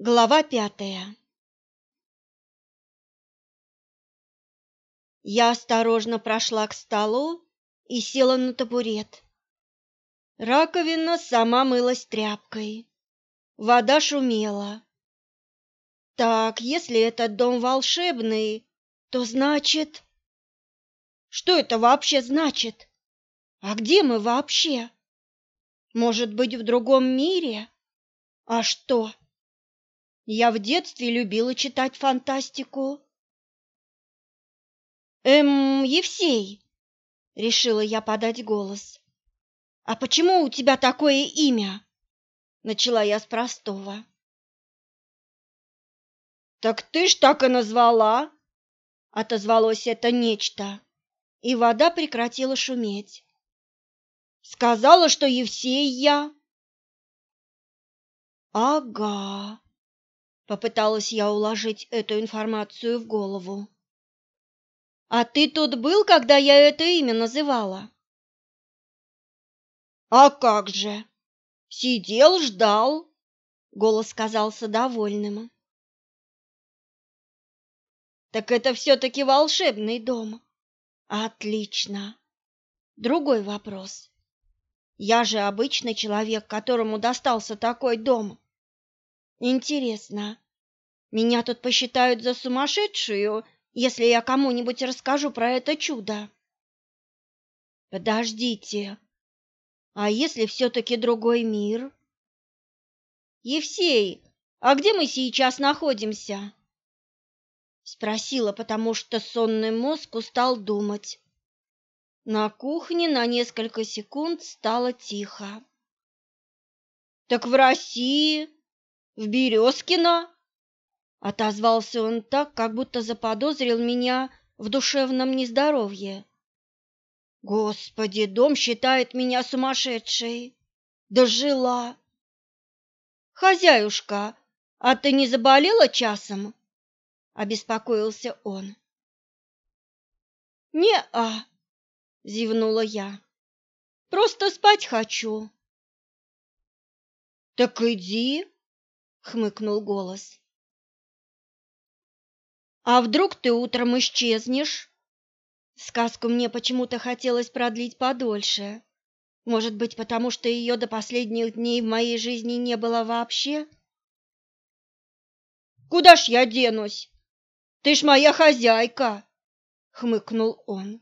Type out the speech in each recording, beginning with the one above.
Глава пятая Я осторожно прошла к столу и села на табурет. Раковина сама мылась тряпкой. Вода шумела. Так, если этот дом волшебный, то значит... Что это вообще значит? А где мы вообще? Может быть, в другом мире? А что? Я в детстве любила читать фантастику. Эм, Евсей, решила я подать голос. А почему у тебя такое имя? Начала я с простого. Так ты ж так и назвала, отозвалось это нечто, и вода прекратила шуметь. Сказала, что Евсей я. Ага. Попыталась я уложить эту информацию в голову. А ты тут был, когда я это имя называла? А как же? Сидел, ждал. Голос казался довольным. Так это все-таки волшебный дом. Отлично. Другой вопрос. Я же обычный человек, которому достался такой дом. Интересно, меня тут посчитают за сумасшедшую, если я кому-нибудь расскажу про это чудо? Подождите, а если все-таки другой мир? Евсей, а где мы сейчас находимся? Спросила, потому что сонный мозг устал думать. На кухне на несколько секунд стало тихо. «Так в России, в Березкино?» Отозвался он так, как будто заподозрил меня в душевном нездоровье. «Господи, дом считает меня сумасшедшей! Дожила!» «Хозяюшка, а ты не заболела часом?» — обеспокоился он. «Не-а», зевнула я. Просто спать хочу. Так иди, хмыкнул голос. А вдруг ты утром исчезнешь? Сказку мне почему-то хотелось продлить подольше. Может быть, потому что ее до последних дней в моей жизни не было вообще? Куда ж я денусь? Ты ж моя хозяйка, хмыкнул он.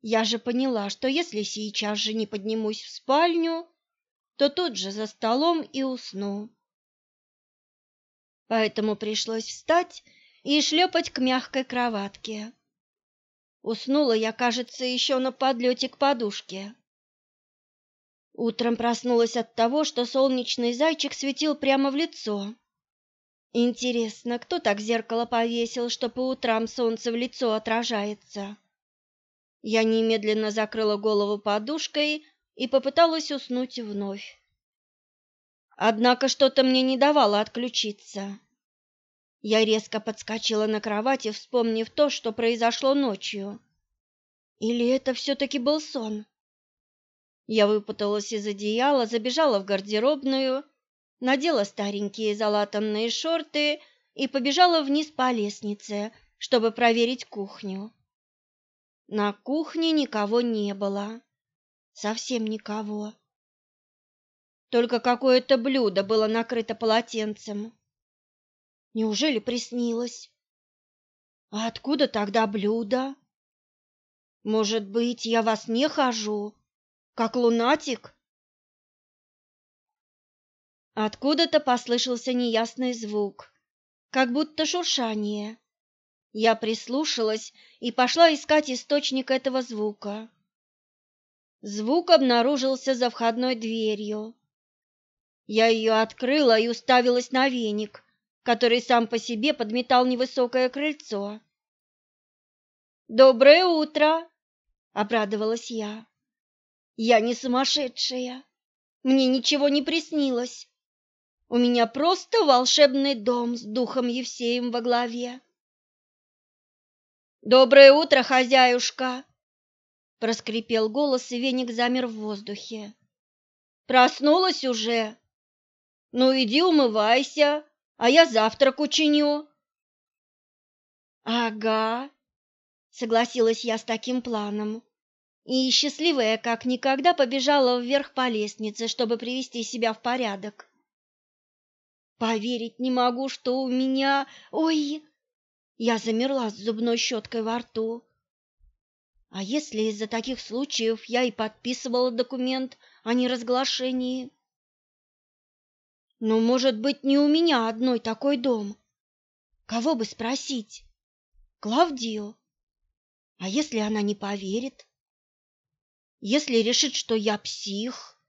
Я же поняла, что если сейчас же не поднимусь в спальню, то тут же за столом и усну. Поэтому пришлось встать и шлепать к мягкой кроватке. Уснула я, кажется, еще на подлете к подушке. Утром проснулась от того, что солнечный зайчик светил прямо в лицо. Интересно, кто так зеркало повесил, что по утрам солнце в лицо отражается? Я немедленно закрыла голову подушкой и попыталась уснуть вновь. Однако что-то мне не давало отключиться. Я резко подскочила на кровати, вспомнив то, что произошло ночью. Или это все-таки был сон? Я выпуталась из одеяла, забежала в гардеробную, надела старенькие залатанные шорты и побежала вниз по лестнице, чтобы проверить кухню. На кухне никого не было. Совсем никого. Только какое-то блюдо было накрыто полотенцем. Неужели приснилось? А откуда тогда блюдо? Может быть, я вас не хожу, как лунатик? Откуда-то послышался неясный звук, как будто шуршание. Я прислушалась и пошла искать источник этого звука. Звук обнаружился за входной дверью. Я ее открыла и уставилась на веник, который сам по себе подметал невысокое крыльцо. «Доброе утро!» — обрадовалась я. «Я не сумасшедшая. Мне ничего не приснилось. У меня просто волшебный дом с духом Евсеем во главе. Доброе утро, хозяюшка, проскрипел голос, и веник замер в воздухе. Проснулась уже? Ну иди умывайся, а я завтрак учиню. Ага, согласилась я с таким планом. И счастливая, как никогда, побежала вверх по лестнице, чтобы привести себя в порядок. Поверить не могу, что у меня... Ой! Я замерла с зубной щеткой во рту. А если из-за таких случаев я и подписывала документ о неразглашении? Ну, может быть, не у меня одной такой дом. Кого бы спросить? Клавдию? А если она не поверит? Если решит, что я псих?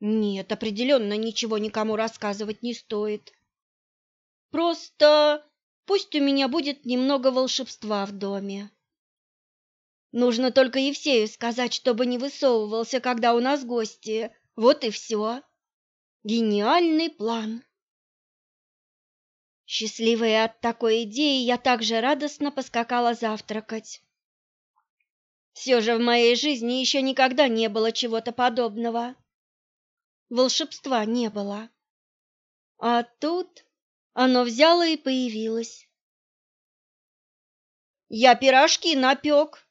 Нет, определенно ничего никому рассказывать не стоит. Просто пусть у меня будет немного волшебства в доме. Нужно только Евсею сказать, чтобы не высовывался, когда у нас гости. Вот и все. Гениальный план. Счастливая от такой идеи, я также радостно поскакала завтракать. Все же в моей жизни еще никогда не было чего-то подобного волшебства не было. А тут оно взяло и появилось. Я пирожки напек.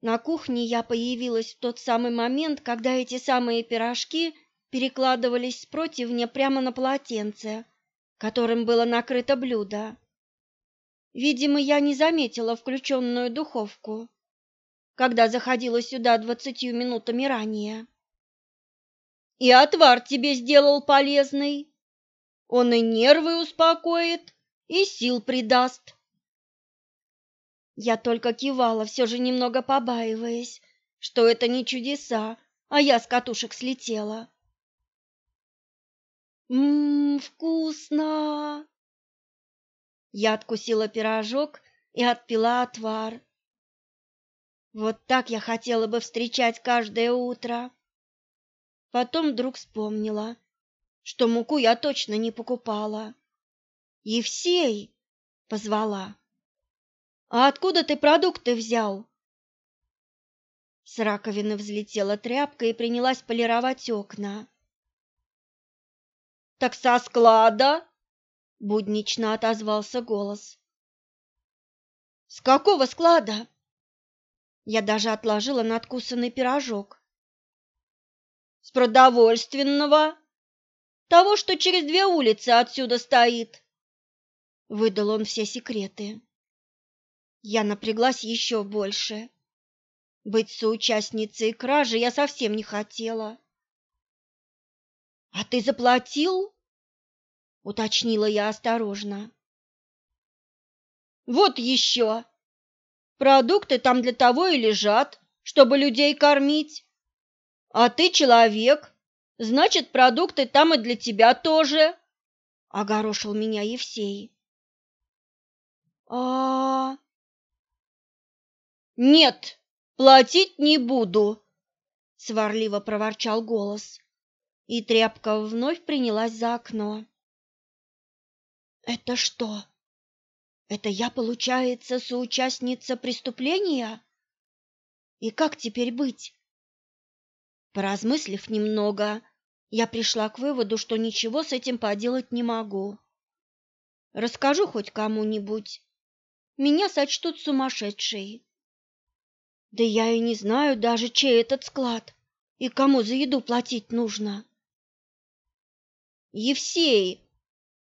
На кухне я появилась в тот самый момент, когда эти самые пирожки перекладывались с противня прямо на полотенце, которым было накрыто блюдо. Видимо, я не заметила включенную духовку, когда заходила сюда двадцатью минутами ранее. И отвар тебе сделал полезный. Он и нервы успокоит, и сил придаст. Я только кивала, все же немного побаиваясь, что это не чудеса, а я с катушек слетела. Мм, вкусно. Я откусила пирожок и отпила отвар. Вот так я хотела бы встречать каждое утро. Потом вдруг вспомнила, что муку я точно не покупала. «Евсей!» — позвала. «А откуда ты продукты взял?» С раковины взлетела тряпка и принялась полировать окна. «Так со склада?» — буднично отозвался голос. «С какого склада?» Я даже отложила надкусанный пирожок с продовольственного, того, что через две улицы отсюда стоит. Выдал он все секреты. Я напряглась еще больше. Быть соучастницей кражи я совсем не хотела. А ты заплатил? уточнила я осторожно. Вот еще. Продукты там для того и лежат, чтобы людей кормить. А ты человек, значит, продукты там и для тебя тоже, огорошил меня Евсей. А, -а. Нет, платить не буду, сварливо проворчал голос, и тряпка вновь принялась за окно. Это что? Это я, получается, соучастница преступления? И как теперь быть? Поразмыслив немного, я пришла к выводу, что ничего с этим поделать не могу. Расскажу хоть кому-нибудь. Меня сочтут сумасшедшей. Да я и не знаю даже, чей этот склад и кому за еду платить нужно. Евсей,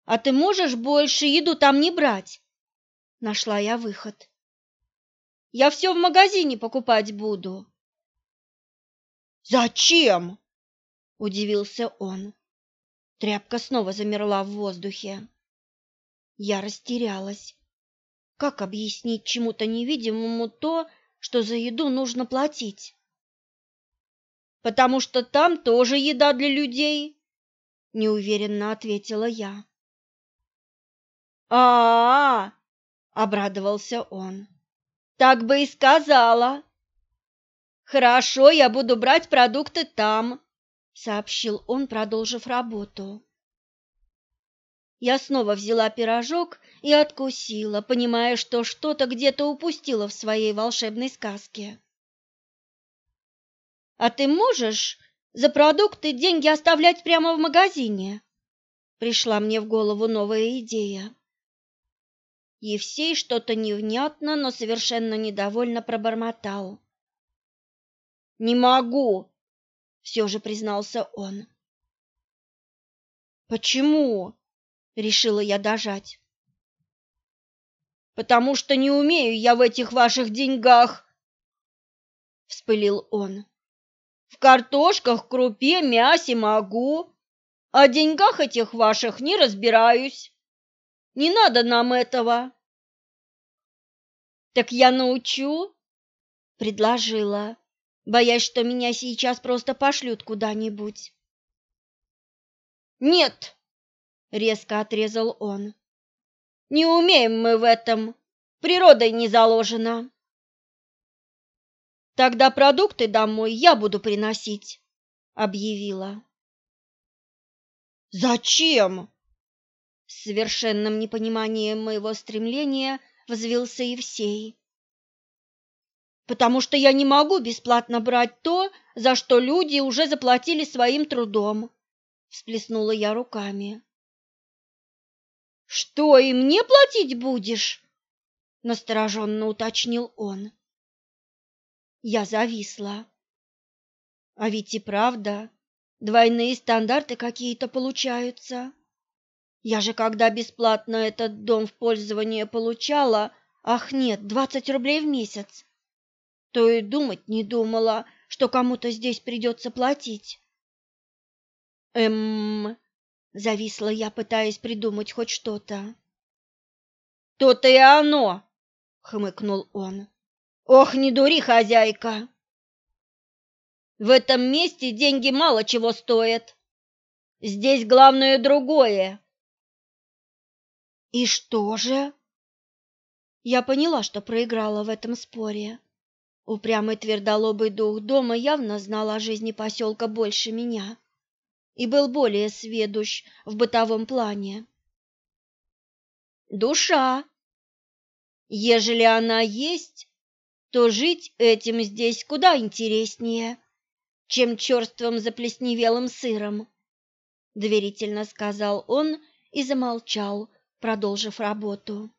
а ты можешь больше еду там не брать? Нашла я выход. Я все в магазине покупать буду. Зачем? удивился он. Тряпка снова замерла в воздухе. Я растерялась. Как объяснить чему-то невидимому то, что за еду нужно платить? Потому что там тоже еда для людей, неуверенно ответила я. А-а-а, обрадовался он. Так бы и сказала. Хорошо, я буду брать продукты там, сообщил он, продолжив работу. Я снова взяла пирожок и откусила, понимая, что что-то где-то упустила в своей волшебной сказке. А ты можешь за продукты деньги оставлять прямо в магазине. Пришла мне в голову новая идея. Евсей что-то невнятно, но совершенно недовольно пробормотал. «Не могу!» — все же признался он. «Почему?» — решила я дожать. «Потому что не умею я в этих ваших деньгах!» — вспылил он. «В картошках, крупе, мясе могу, в деньгах этих ваших не разбираюсь. Не надо нам этого. Так я научу, предложила, боясь, что меня сейчас просто пошлют куда-нибудь. Нет, резко отрезал он. Не умеем мы в этом, природой не заложено. Тогда продукты домой я буду приносить, объявила. Зачем? С совершенным непониманием моего стремления взвился Евсей. «Потому что я не могу бесплатно брать то, за что люди уже заплатили своим трудом», — всплеснула я руками. «Что, и мне платить будешь?» — настороженно уточнил он. Я зависла. А ведь и правда, двойные стандарты какие-то получаются. Я же когда бесплатно этот дом в пользование получала, ах нет, двадцать рублей в месяц, то и думать не думала, что кому-то здесь придется платить. Эм, зависла я, пытаясь придумать хоть что-то. То-то и оно, хмыкнул он. Ох, не дури, хозяйка. В этом месте деньги мало чего стоят. Здесь главное другое. И что же? Я поняла, что проиграла в этом споре. Упрямый твердолобый дух дома явно знал о жизни поселка больше меня и был более сведущ в бытовом плане. Душа. Ежели она есть, то жить этим здесь куда интереснее, чем черствым заплесневелым сыром, доверительно сказал он и замолчал, продолжив работу.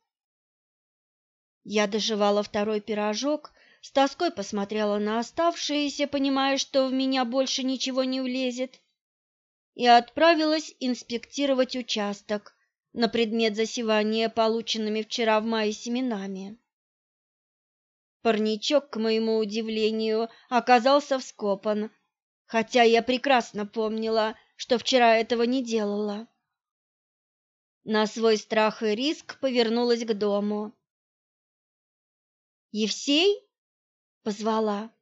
Я доживала второй пирожок, с тоской посмотрела на оставшиеся, понимая, что в меня больше ничего не влезет, и отправилась инспектировать участок на предмет засевания полученными вчера в мае семенами. Парничок, к моему удивлению, оказался вскопан, хотя я прекрасно помнила, что вчера этого не делала. На свой страх и риск повернулась к дому. «Евсей?» — позвала.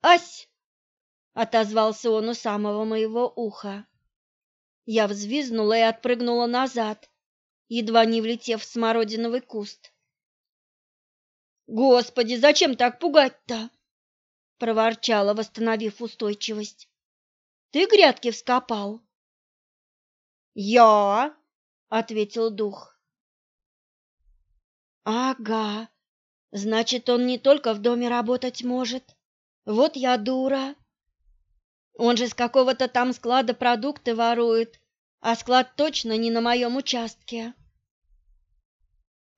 «Ась!» — отозвался он у самого моего уха. Я взвизгнула и отпрыгнула назад, едва не влетев в смородиновый куст. «Господи, зачем так пугать-то?» — проворчала, восстановив устойчивость. «Ты грядки вскопал?» «Я?» ответил дух. Ага. Значит, он не только в доме работать может. Вот я дура. Он же с какого-то там склада продукты ворует, а склад точно не на моем участке.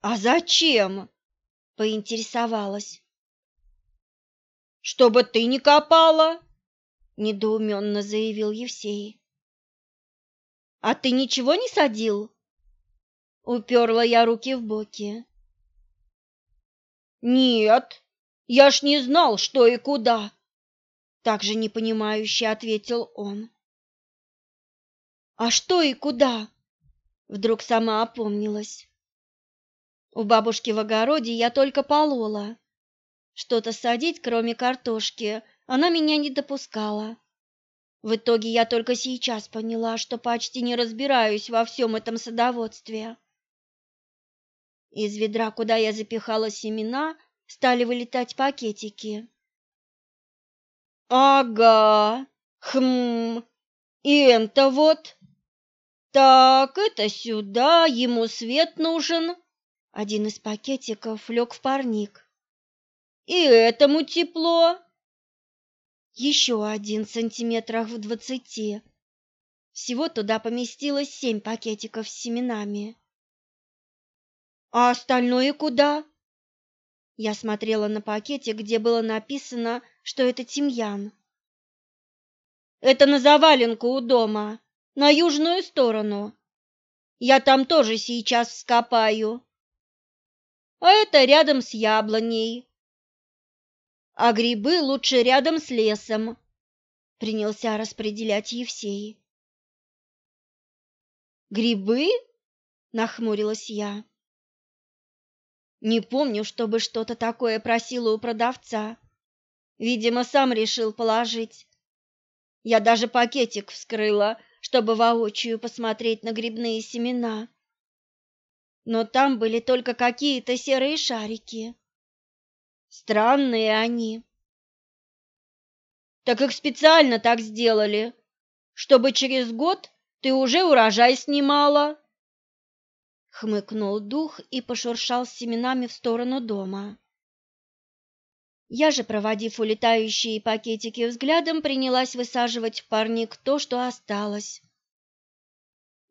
А зачем? Поинтересовалась. Чтобы ты не копала, недоуменно заявил Евсей. А ты ничего не садил? Уперла я руки в боки. Нет, я ж не знал, что и куда. Так же непонимающе ответил он. А что и куда? Вдруг сама опомнилась. У бабушки в огороде я только полола. Что-то садить, кроме картошки, она меня не допускала. В итоге я только сейчас поняла, что почти не разбираюсь во всем этом садоводстве. Из ведра, куда я запихала семена, стали вылетать пакетики. Ага, хм, и это вот. Так, это сюда, ему свет нужен. Один из пакетиков лег в парник. И этому тепло. Еще один сантиметрах в двадцати. Всего туда поместилось семь пакетиков с семенами. А остальное куда? Я смотрела на пакете, где было написано, что это тимьян. Это на заваленку у дома, на южную сторону. Я там тоже сейчас вскопаю. А это рядом с яблоней. А грибы лучше рядом с лесом, принялся распределять Евсей. Грибы? нахмурилась я. Не помню, чтобы что-то такое просила у продавца. Видимо, сам решил положить. Я даже пакетик вскрыла, чтобы воочию посмотреть на грибные семена. Но там были только какие-то серые шарики. Странные они. Так их специально так сделали, чтобы через год ты уже урожай снимала хмыкнул дух и пошуршал семенами в сторону дома. Я же, проводив улетающие пакетики взглядом, принялась высаживать в парник то, что осталось.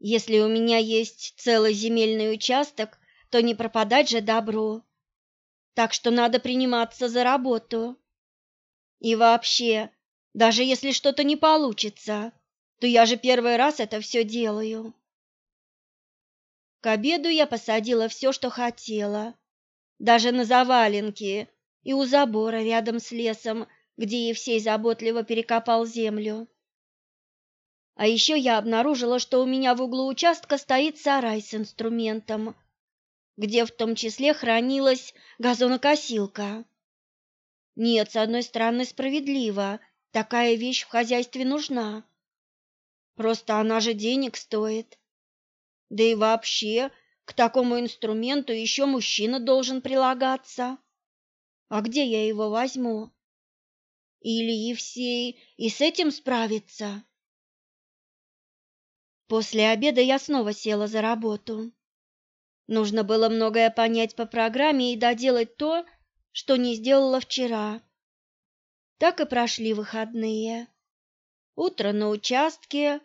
Если у меня есть целый земельный участок, то не пропадать же добру. Так что надо приниматься за работу. И вообще, даже если что-то не получится, то я же первый раз это все делаю. К обеду я посадила все, что хотела, даже на заваленке и у забора рядом с лесом, где Евсей заботливо перекопал землю. А еще я обнаружила, что у меня в углу участка стоит сарай с инструментом, где в том числе хранилась газонокосилка. Нет, с одной стороны, справедливо, такая вещь в хозяйстве нужна. Просто она же денег стоит. Да и вообще, к такому инструменту еще мужчина должен прилагаться. А где я его возьму? Или Евсей и с этим справится? После обеда я снова села за работу. Нужно было многое понять по программе и доделать то, что не сделала вчера. Так и прошли выходные. Утро на участке,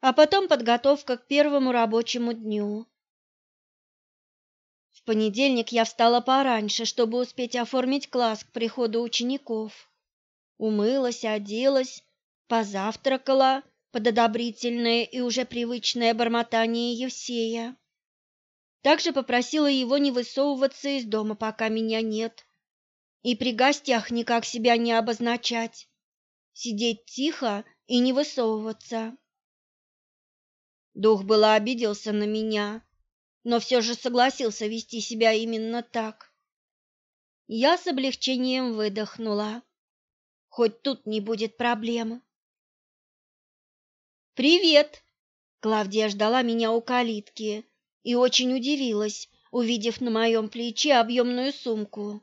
а потом подготовка к первому рабочему дню. В понедельник я встала пораньше, чтобы успеть оформить класс к приходу учеников. Умылась, оделась, позавтракала под одобрительное и уже привычное бормотание Евсея. Также попросила его не высовываться из дома, пока меня нет, и при гостях никак себя не обозначать, сидеть тихо и не высовываться. Дух было обиделся на меня, но все же согласился вести себя именно так. Я с облегчением выдохнула. Хоть тут не будет проблем. «Привет!» Клавдия ждала меня у калитки и очень удивилась, увидев на моем плече объемную сумку.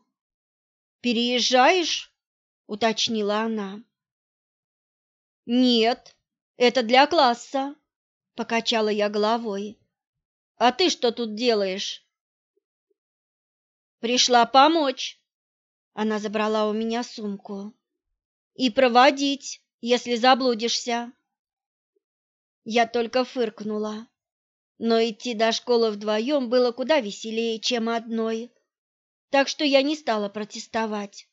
«Переезжаешь?» — уточнила она. «Нет, это для класса», Покачала я головой. А ты что тут делаешь? Пришла помочь. Она забрала у меня сумку. И проводить, если заблудишься. Я только фыркнула. Но идти до школы вдвоем было куда веселее, чем одной. Так что я не стала протестовать.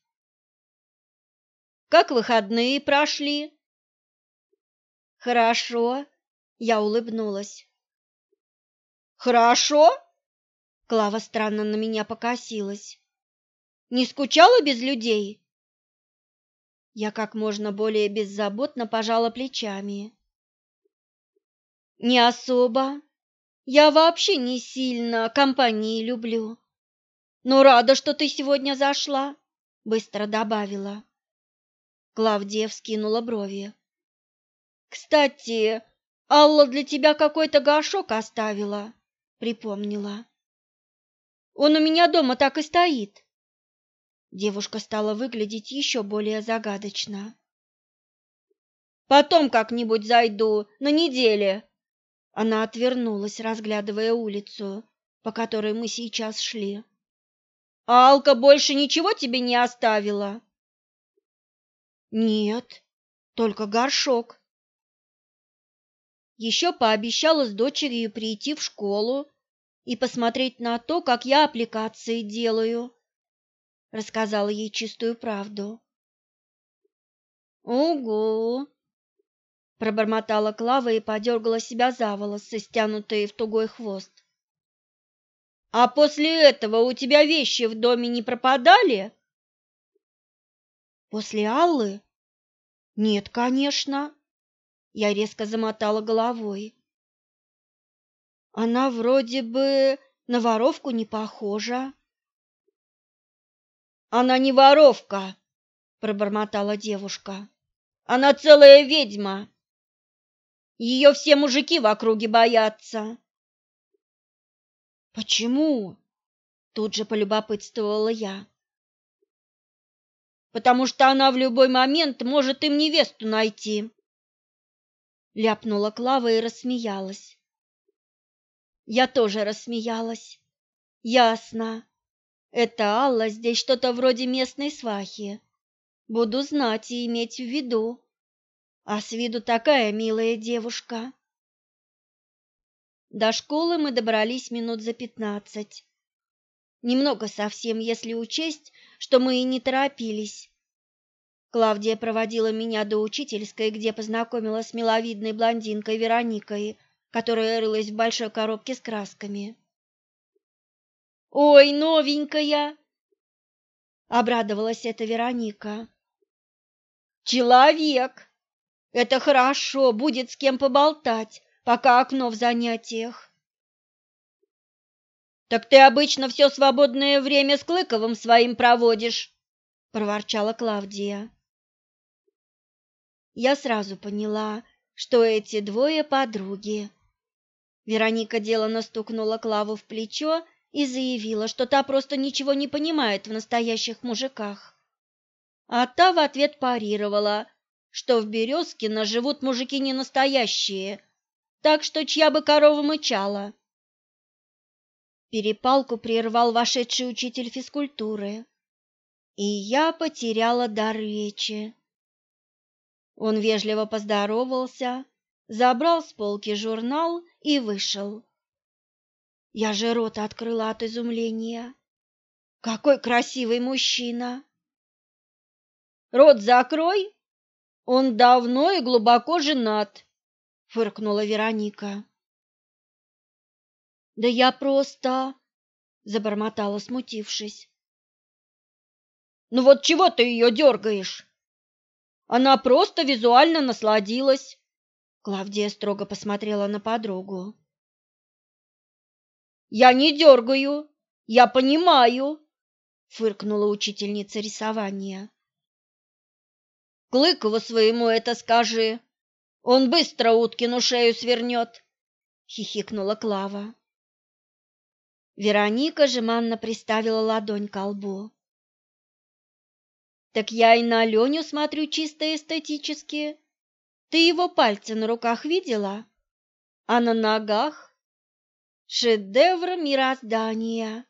Как выходные прошли? Хорошо, я улыбнулась. Хорошо? Клава странно на меня покосилась. Не скучала без людей? Я как можно более беззаботно пожала плечами. Не особо. Я вообще не сильно компании люблю. Но рада, что ты сегодня зашла, быстро добавила. Клавдия вскинула брови. Кстати, Алла для тебя какой-то горшок оставила, припомнила. Он у меня дома так и стоит. Девушка стала выглядеть еще более загадочно. Потом как-нибудь зайду на неделе. Она отвернулась, разглядывая улицу, по которой мы сейчас шли. А Алка больше ничего тебе не оставила? Нет, только горшок. Еще пообещала с дочерью прийти в школу и посмотреть на то, как я аппликации делаю. Рассказала ей чистую правду. «Угу!» – пробормотала Клава и подергала себя за волосы, стянутые в тугой хвост. «А после этого у тебя вещи в доме не пропадали?» «После Аллы?» «Нет, конечно!» Я резко замотала головой. Она вроде бы на воровку не похожа. Она не воровка, пробормотала девушка. Она целая ведьма. Ее все мужики в округе боятся. Почему? Тут же полюбопытствовала я. Потому что она в любой момент может им невесту найти. Ляпнула Клава и рассмеялась. Я тоже рассмеялась. Ясно. Это Алла здесь что-то вроде местной свахи. Буду знать и иметь в виду. А с виду такая милая девушка. До школы мы добрались минут за пятнадцать. Немного совсем, если учесть, что мы и не торопились. Клавдия проводила меня до учительской, где познакомилась с миловидной блондинкой Вероникой, которая рылась в большой коробке с красками. «Ой, новенькая!» — обрадовалась эта Вероника. «Человек! Это хорошо, будет с кем поболтать, пока окно в занятиях». «Так ты обычно все свободное время с Клыковым своим проводишь», — проворчала Клавдия. Я сразу поняла, что эти двое подруги. Вероника делано стукнула Клаву в плечо и заявила, что та просто ничего не понимает в настоящих мужиках. А та в ответ парировала, что в Березкино живут мужики не настоящие, так что чья бы корова мычала. Перепалку прервал вошедший учитель физкультуры, и я потеряла дар речи. Он вежливо поздоровался, забрал с полки журнал и вышел. Я же рот открыла от изумления. Какой красивый мужчина! Рот закрой, он давно и глубоко женат, фыркнула Вероника. Да я просто, забормотала, смутившись. Ну вот чего ты ее дергаешь? Она просто визуально насладилась. Клавдия строго посмотрела на подругу. Я не дергаю, я понимаю, фыркнула учительница рисования. Клыкову своему это скажи. Он быстро уткину шею свернет, хихикнула Клава. Вероника жеманно приставила ладонь к лбу. Так я и на Леню смотрю чисто эстетически. Ты его пальцы на руках видела? А на ногах? Шедевр мироздания.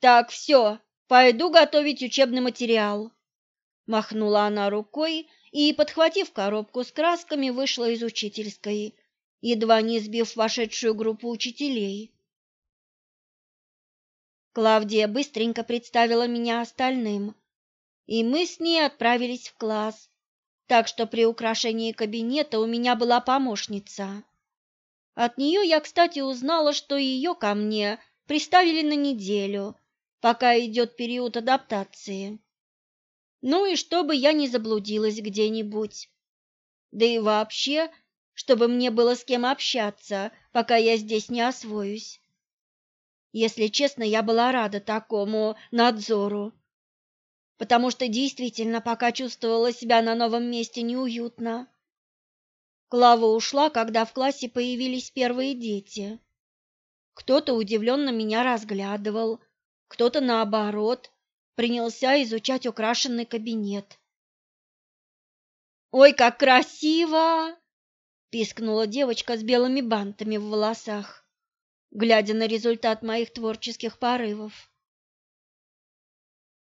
Так, все, пойду готовить учебный материал. Махнула она рукой и, подхватив коробку с красками, вышла из учительской, едва не сбив вошедшую группу учителей. Клавдия быстренько представила меня остальным, и мы с ней отправились в класс, так что при украшении кабинета у меня была помощница. От нее я, кстати, узнала, что ее ко мне приставили на неделю, пока идет период адаптации. Ну и чтобы я не заблудилась где-нибудь. Да и вообще, чтобы мне было с кем общаться, пока я здесь не освоюсь. Если честно, я была рада такому надзору, потому что действительно пока чувствовала себя на новом месте неуютно. Клава ушла, когда в классе появились первые дети. Кто-то удивленно меня разглядывал, кто-то, наоборот, принялся изучать украшенный кабинет. «Ой, как красиво!» – пискнула девочка с белыми бантами в волосах, глядя на результат моих творческих порывов.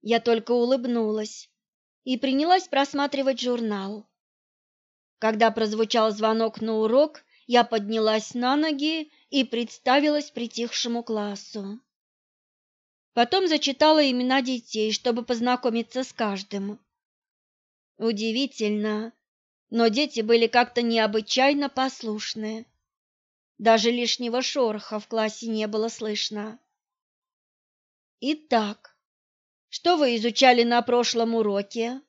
Я только улыбнулась, и принялась просматривать журнал. Когда прозвучал звонок на урок, я поднялась на ноги и представилась притихшему классу. Потом зачитала имена детей, чтобы познакомиться с каждым. Удивительно, но дети были как-то необычайно послушны. Даже лишнего шороха в классе не было слышно. Итак, что вы изучали на прошлом уроке?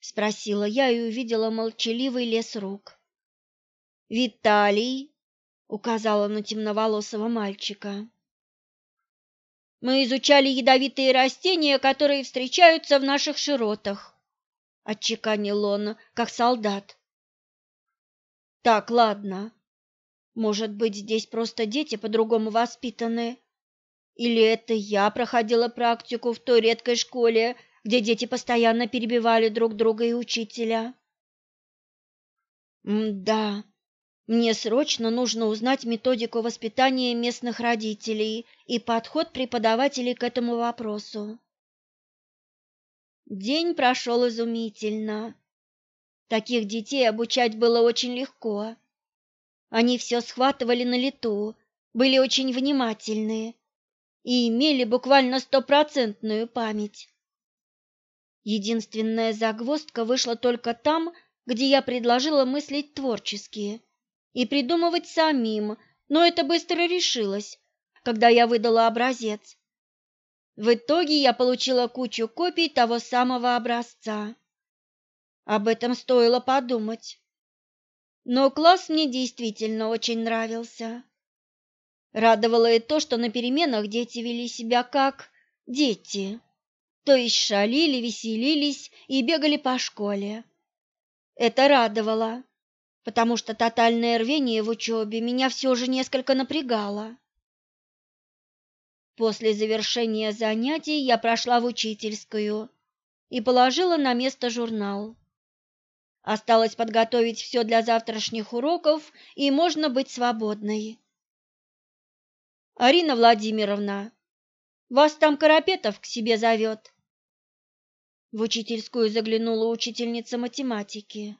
спросила я и увидела молчаливый лес рук. Виталий указала на темноволосого мальчика. Мы изучали ядовитые растения, которые встречаются в наших широтах, отчеканил он, как солдат. Так, ладно. Может быть, здесь просто дети по-другому воспитаны? Или это я проходила практику в той редкой школе, где дети постоянно перебивали друг друга и учителя? М-да. Мне срочно нужно узнать методику воспитания местных родителей и подход преподавателей к этому вопросу. День прошел изумительно. Таких детей обучать было очень легко. Они все схватывали на лету, были очень внимательны и имели буквально стопроцентную память. Единственная загвоздка вышла только там, где я предложила мыслить творчески и придумывать самим, но это быстро решилось, когда я выдала образец. В итоге я получила кучу копий того самого образца. Об этом стоило подумать. Но класс мне действительно очень нравился. Радовало и то, что на переменах дети вели себя как дети, то есть шалили, веселились и бегали по школе. Это радовало, потому что тотальное рвение в учебе меня все же несколько напрягало. После завершения занятий я прошла в учительскую и положила на место журнал. Осталось подготовить все для завтрашних уроков, и можно быть свободной. Арина Владимировна, вас там Карапетов к себе зовет. В учительскую заглянула учительница математики.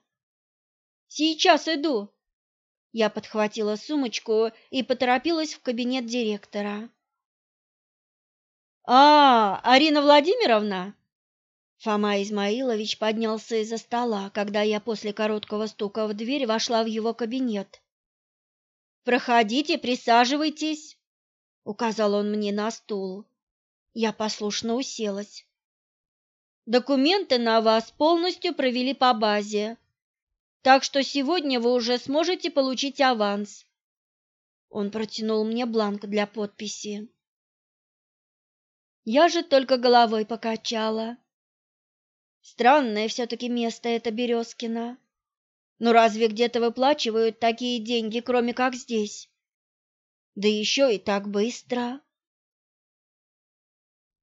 Сейчас иду. Я подхватила сумочку и поторопилась в кабинет директора. А, Арина Владимировна? Фома Измаилович поднялся из-за стола, когда я после короткого стука в дверь вошла в его кабинет. Проходите, присаживайтесь указал он мне на стул. Я послушно уселась. Документы на вас полностью провели по базе, так что сегодня вы уже сможете получить аванс. Он протянул мне бланк для подписи. Я же только головой покачала. Странное все-таки место это Березкино. Но разве где-то выплачивают такие деньги, кроме как здесь? Да еще и так быстро.